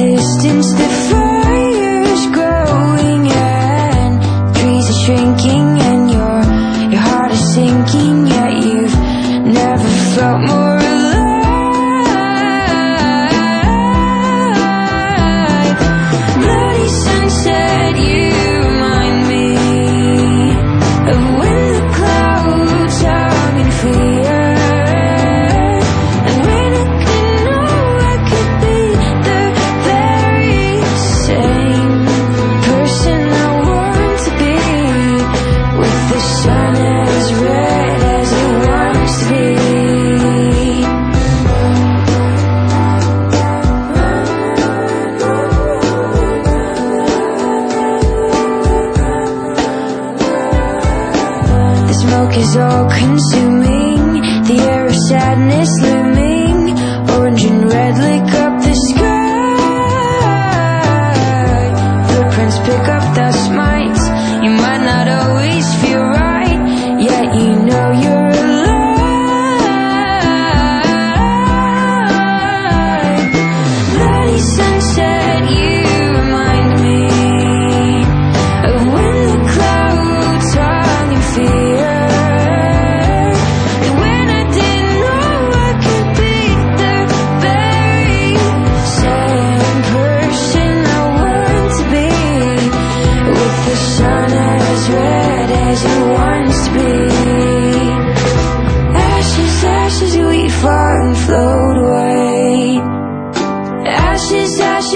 distance is all consuming. The air of sadness looming. Orange and red lick up the sky. Footprints pick up the smites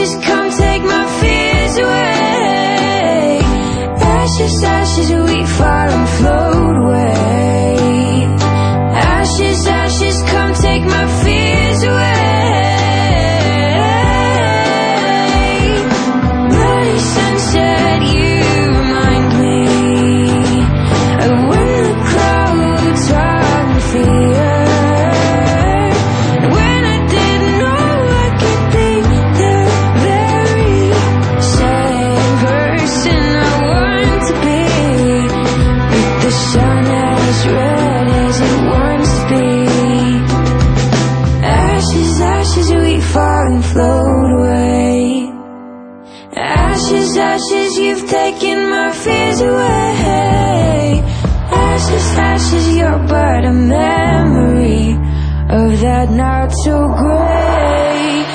Ashes, come take my fears away. Ashes, ashes, we fall and float Ashes, we fall and float away. Ashes, ashes, you've taken my fears away. Ashes, ashes, you're but a memory Of that not so great